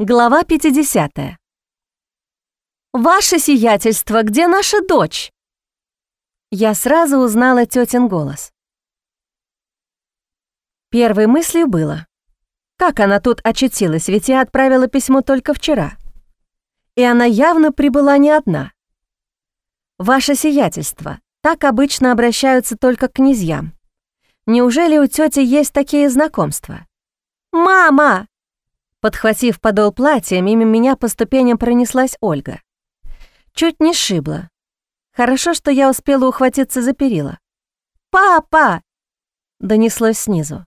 Глава 50. «Ваше сиятельство, где наша дочь?» Я сразу узнала тетин голос. Первой мыслью было, как она тут очутилась, ведь я отправила письмо только вчера. И она явно прибыла не одна. «Ваше сиятельство, так обычно обращаются только к князьям. Неужели у тети есть такие знакомства?» «Мама!» Подхватив подол платья, мимо меня по ступеням пронеслась Ольга. Чуть не шибла. Хорошо, что я успела ухватиться за перила. «Папа!» — донеслось снизу.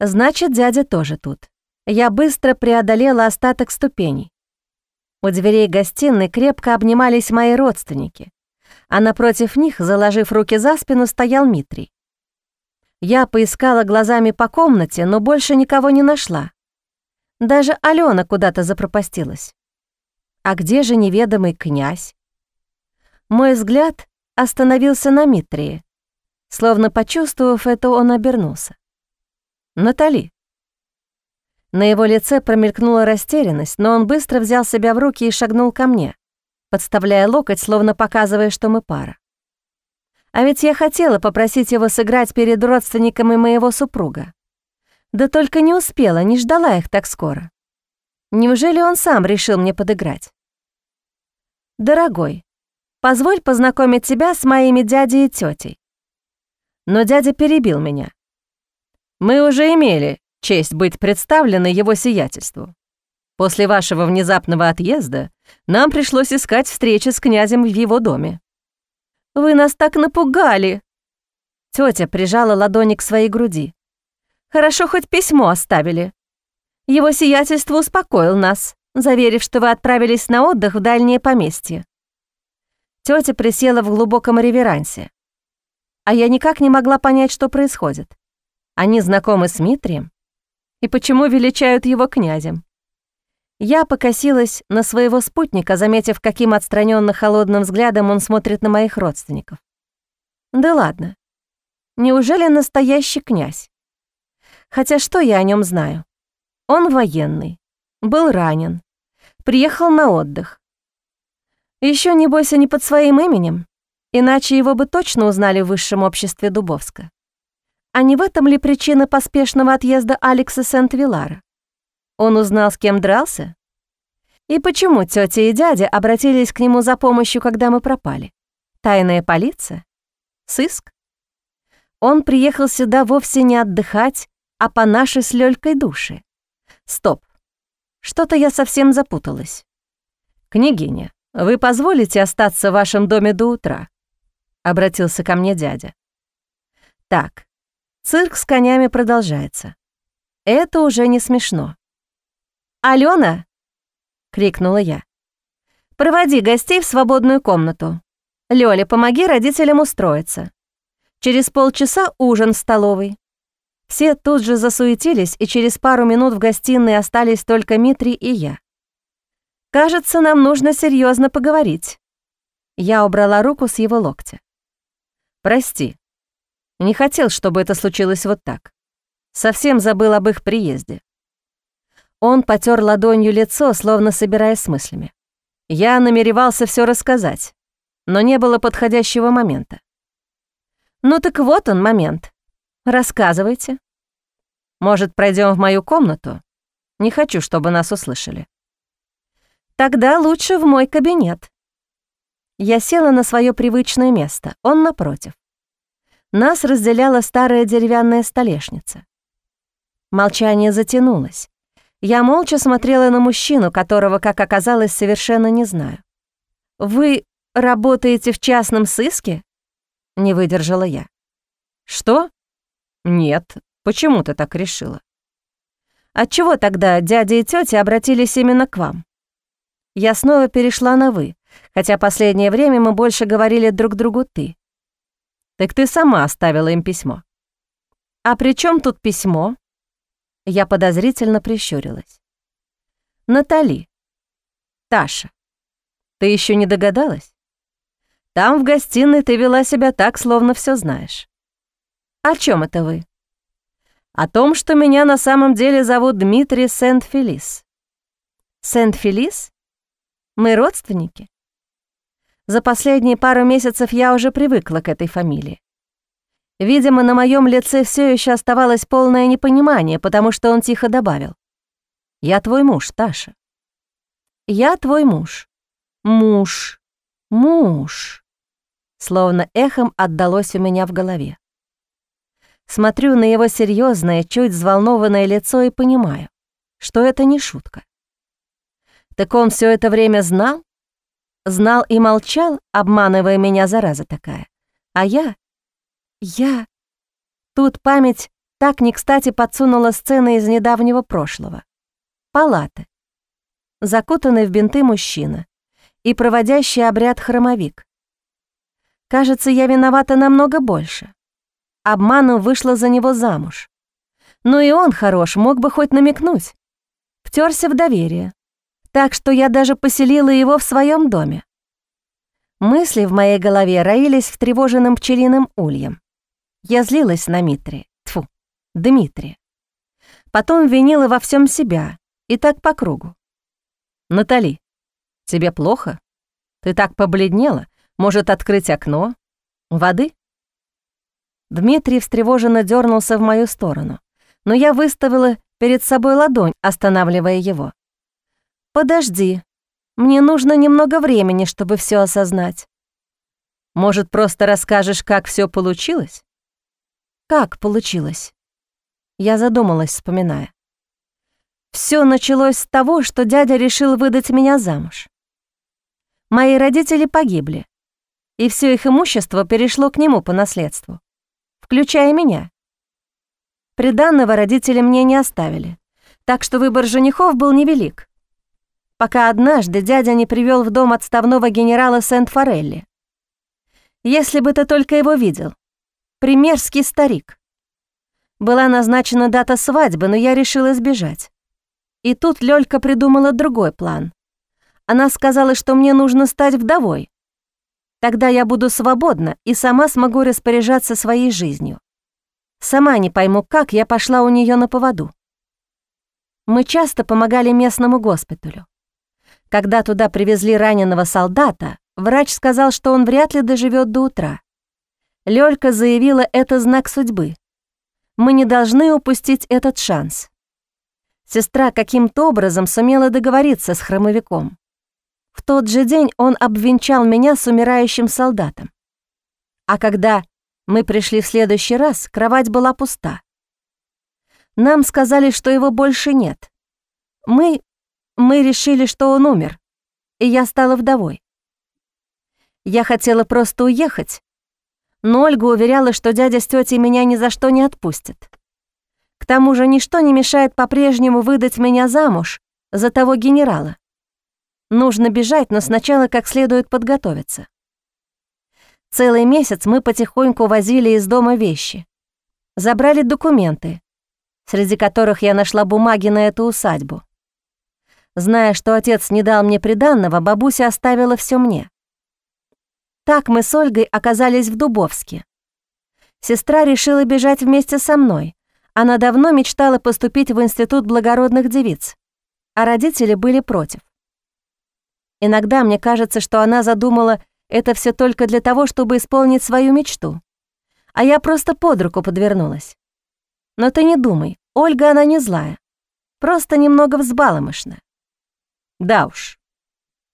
«Значит, дядя тоже тут». Я быстро преодолела остаток ступеней. У дверей гостиной крепко обнимались мои родственники, а напротив них, заложив руки за спину, стоял Митрий. Я поискала глазами по комнате, но больше никого не нашла. Даже Алена куда-то запропастилась. А где же неведомый князь? Мой взгляд остановился на Митрии. Словно почувствовав это, он обернулся. «Натали». На его лице промелькнула растерянность, но он быстро взял себя в руки и шагнул ко мне, подставляя локоть, словно показывая, что мы пара. А ведь я хотела попросить его сыграть перед родственниками моего супруга. Да только не успела, не ждала их так скоро. Неужели он сам решил мне подыграть? «Дорогой, позволь познакомить тебя с моими дядей и тетей. Но дядя перебил меня. «Мы уже имели честь быть представлены его сиятельству. После вашего внезапного отъезда нам пришлось искать встречи с князем в его доме». «Вы нас так напугали!» Тетя прижала ладони к своей груди. Хорошо, хоть письмо оставили. Его сиятельство успокоил нас, заверив, что вы отправились на отдых в дальнее поместье. Тетя присела в глубоком реверансе. А я никак не могла понять, что происходит. Они знакомы с Митрием? И почему величают его князем? Я покосилась на своего спутника, заметив, каким отстраненно холодным взглядом он смотрит на моих родственников. Да ладно. Неужели настоящий князь? Хотя что я о нем знаю? Он военный, был ранен, приехал на отдых. Еще не бойся не под своим именем, иначе его бы точно узнали в высшем обществе Дубовска. А не в этом ли причина поспешного отъезда Алекса Сент-Вилара? Он узнал, с кем дрался? И почему тетя и дядя обратились к нему за помощью, когда мы пропали? Тайная полиция? Сыск? Он приехал сюда вовсе не отдыхать, а по нашей с Лёлькой душе. Стоп. Что-то я совсем запуталась. Княгиня, вы позволите остаться в вашем доме до утра? Обратился ко мне дядя. Так, цирк с конями продолжается. Это уже не смешно. «Алена!» — крикнула я. «Проводи гостей в свободную комнату. Лёля, помоги родителям устроиться. Через полчаса ужин в столовой. Все тут же засуетились, и через пару минут в гостиной остались только Митри и я. «Кажется, нам нужно серьезно поговорить». Я убрала руку с его локтя. «Прости. Не хотел, чтобы это случилось вот так. Совсем забыл об их приезде». Он потер ладонью лицо, словно собираясь с мыслями. Я намеревался все рассказать, но не было подходящего момента. «Ну так вот он момент. Рассказывайте». Может, пройдем в мою комнату? Не хочу, чтобы нас услышали. Тогда лучше в мой кабинет. Я села на свое привычное место, он напротив. Нас разделяла старая деревянная столешница. Молчание затянулось. Я молча смотрела на мужчину, которого, как оказалось, совершенно не знаю. «Вы работаете в частном сыске?» — не выдержала я. «Что? Нет, Почему ты так решила? Отчего тогда дядя и тетя обратились именно к вам? Я снова перешла на «вы», хотя последнее время мы больше говорили друг другу «ты». Так ты сама оставила им письмо. А при чем тут письмо? Я подозрительно прищурилась. Натали. Таша. Ты еще не догадалась? Там в гостиной ты вела себя так, словно все знаешь. О чем это вы? О том, что меня на самом деле зовут Дмитрий Сент-Фелис. Сент-Фелис? Мы родственники? За последние пару месяцев я уже привыкла к этой фамилии. Видимо, на моем лице все еще оставалось полное непонимание, потому что он тихо добавил. «Я твой муж, Таша». «Я твой муж». «Муж. Муж». Словно эхом отдалось у меня в голове. Смотрю на его серьезное, чуть взволнованное лицо и понимаю, что это не шутка. Так он все это время знал? Знал и молчал, обманывая меня, зараза такая. А я... Я... Тут память так не кстати подсунула сцены из недавнего прошлого. Палаты. Закутанный в бинты мужчина и проводящий обряд хромовик. Кажется, я виновата намного больше. Обманом вышла за него замуж. Ну и он хорош, мог бы хоть намекнуть. Втерся в доверие. Так что я даже поселила его в своем доме. Мысли в моей голове роились в тревоженном пчелиным ульем. Я злилась на Митри, тфу, Дмитрия. Потом винила во всем себя, и так по кругу. «Натали, тебе плохо? Ты так побледнела? Может, открыть окно? Воды?» Дмитрий встревоженно дернулся в мою сторону, но я выставила перед собой ладонь, останавливая его. «Подожди, мне нужно немного времени, чтобы все осознать». «Может, просто расскажешь, как все получилось?» «Как получилось?» Я задумалась, вспоминая. Все началось с того, что дядя решил выдать меня замуж. Мои родители погибли, и все их имущество перешло к нему по наследству включая меня. Приданного родители мне не оставили, так что выбор женихов был невелик. Пока однажды дядя не привел в дом отставного генерала Сент-Форелли. Если бы ты только его видел. Примерский старик. Была назначена дата свадьбы, но я решила сбежать. И тут Лёлька придумала другой план. Она сказала, что мне нужно стать вдовой, Тогда я буду свободна и сама смогу распоряжаться своей жизнью. Сама не пойму, как я пошла у нее на поводу. Мы часто помогали местному госпиталю. Когда туда привезли раненого солдата, врач сказал, что он вряд ли доживет до утра. Лёлька заявила, это знак судьбы. Мы не должны упустить этот шанс. Сестра каким-то образом сумела договориться с хромовиком. В тот же день он обвенчал меня с умирающим солдатом. А когда мы пришли в следующий раз, кровать была пуста. Нам сказали, что его больше нет. Мы... мы решили, что он умер, и я стала вдовой. Я хотела просто уехать, но Ольга уверяла, что дядя с тетей меня ни за что не отпустят. К тому же ничто не мешает по-прежнему выдать меня замуж за того генерала. Нужно бежать, но сначала как следует подготовиться. Целый месяц мы потихоньку возили из дома вещи. Забрали документы, среди которых я нашла бумаги на эту усадьбу. Зная, что отец не дал мне приданного, бабуся оставила все мне. Так мы с Ольгой оказались в Дубовске. Сестра решила бежать вместе со мной. Она давно мечтала поступить в Институт благородных девиц, а родители были против. Иногда мне кажется, что она задумала это все только для того, чтобы исполнить свою мечту. А я просто под руку подвернулась. Но ты не думай, Ольга она не злая. Просто немного взбаломышна. Да уж.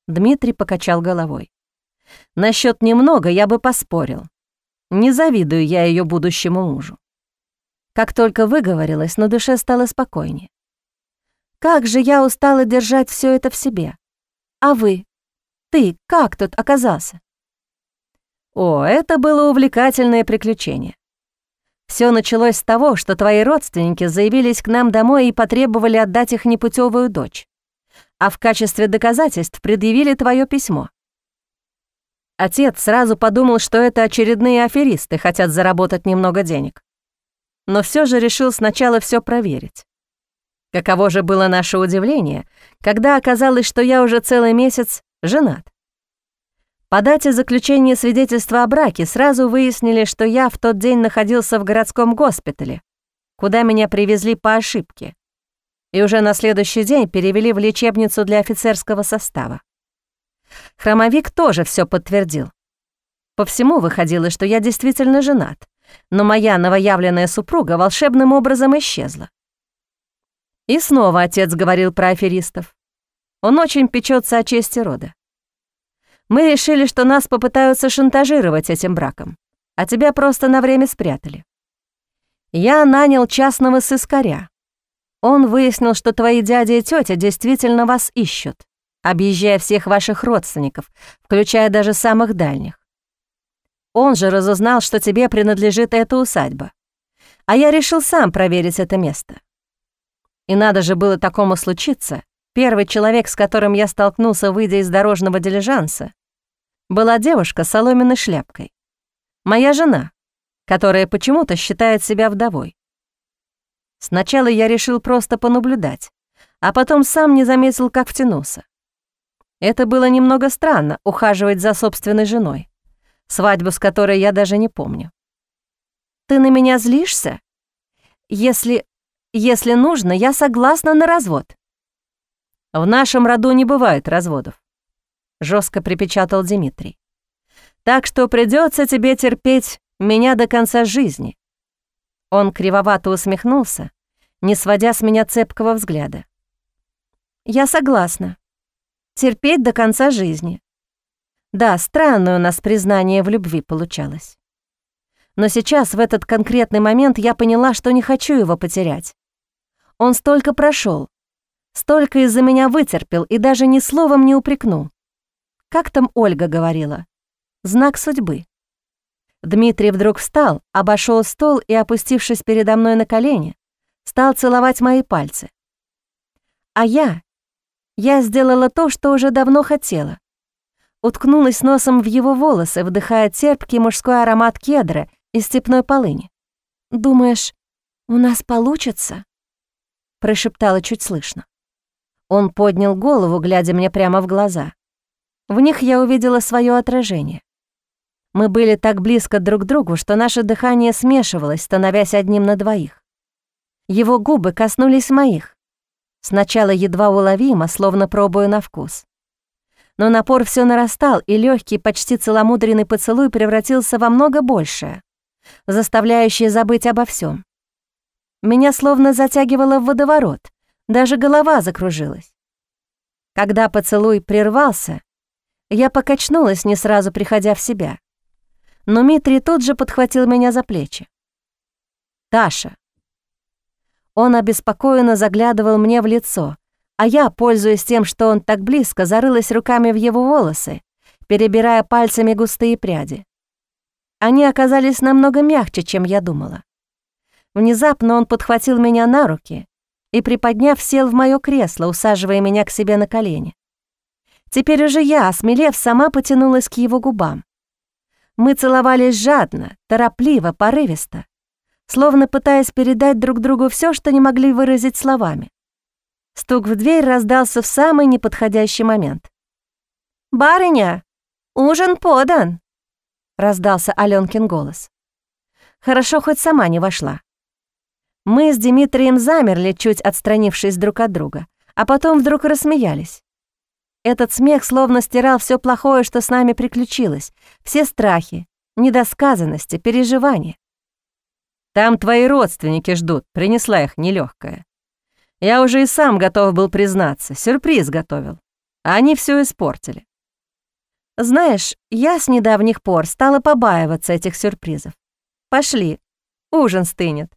Дмитрий покачал головой. Насчет немного я бы поспорил. Не завидую я ее будущему мужу. Как только выговорилась, на душе стало спокойнее. Как же я устала держать все это в себе. А вы? Ты как тут оказался?» «О, это было увлекательное приключение. Все началось с того, что твои родственники заявились к нам домой и потребовали отдать их непутевую дочь, а в качестве доказательств предъявили твое письмо. Отец сразу подумал, что это очередные аферисты хотят заработать немного денег. Но все же решил сначала все проверить. Каково же было наше удивление, когда оказалось, что я уже целый месяц женат. По дате заключения свидетельства о браке сразу выяснили, что я в тот день находился в городском госпитале, куда меня привезли по ошибке. и уже на следующий день перевели в лечебницу для офицерского состава. Хромовик тоже все подтвердил. По всему выходило, что я действительно женат, но моя новоявленная супруга волшебным образом исчезла. И снова отец говорил про аферистов. Он очень печется о чести рода. Мы решили, что нас попытаются шантажировать этим браком, а тебя просто на время спрятали. Я нанял частного сыскаря. Он выяснил, что твои дядя и тетя действительно вас ищут, объезжая всех ваших родственников, включая даже самых дальних. Он же разузнал, что тебе принадлежит эта усадьба. А я решил сам проверить это место. И надо же было такому случиться. Первый человек, с которым я столкнулся, выйдя из дорожного дилижанса, была девушка с соломенной шляпкой. Моя жена, которая почему-то считает себя вдовой. Сначала я решил просто понаблюдать, а потом сам не заметил, как втянулся. Это было немного странно — ухаживать за собственной женой свадьбу с которой я даже не помню. Ты на меня злишься? Если... если нужно, я согласна на развод. В нашем роду не бывает разводов, жестко припечатал Дмитрий. Так что придется тебе терпеть меня до конца жизни. Он кривовато усмехнулся, не сводя с меня цепкого взгляда. Я согласна. Терпеть до конца жизни. Да, странное у нас признание в любви получалось. Но сейчас, в этот конкретный момент, я поняла, что не хочу его потерять. Он столько прошел, столько из-за меня вытерпел и даже ни словом не упрекнул. Как там Ольга говорила? Знак судьбы. Дмитрий вдруг встал, обошел стол и, опустившись передо мной на колени, стал целовать мои пальцы. А я... Я сделала то, что уже давно хотела уткнулась носом в его волосы, вдыхая терпкий мужской аромат кедра и степной полыни. «Думаешь, у нас получится?» Прошептала чуть слышно. Он поднял голову, глядя мне прямо в глаза. В них я увидела свое отражение. Мы были так близко друг к другу, что наше дыхание смешивалось, становясь одним на двоих. Его губы коснулись моих. Сначала едва уловимо, словно пробуя на вкус но напор все нарастал, и легкий, почти целомудренный поцелуй превратился во много большее, заставляющее забыть обо всем. Меня словно затягивало в водоворот, даже голова закружилась. Когда поцелуй прервался, я покачнулась, не сразу приходя в себя. Но Митрий тут же подхватил меня за плечи. «Таша». Он обеспокоенно заглядывал мне в лицо, а я, пользуясь тем, что он так близко, зарылась руками в его волосы, перебирая пальцами густые пряди. Они оказались намного мягче, чем я думала. Внезапно он подхватил меня на руки и, приподняв, сел в моё кресло, усаживая меня к себе на колени. Теперь уже я, осмелев, сама потянулась к его губам. Мы целовались жадно, торопливо, порывисто, словно пытаясь передать друг другу всё, что не могли выразить словами. Стук в дверь раздался в самый неподходящий момент. «Барыня, ужин подан!» — раздался Алёнкин голос. Хорошо, хоть сама не вошла. Мы с Дмитрием замерли, чуть отстранившись друг от друга, а потом вдруг рассмеялись. Этот смех словно стирал все плохое, что с нами приключилось, все страхи, недосказанности, переживания. «Там твои родственники ждут, принесла их нелегкая. Я уже и сам готов был признаться, сюрприз готовил. А они все испортили. Знаешь, я с недавних пор стала побаиваться этих сюрпризов. Пошли, ужин стынет.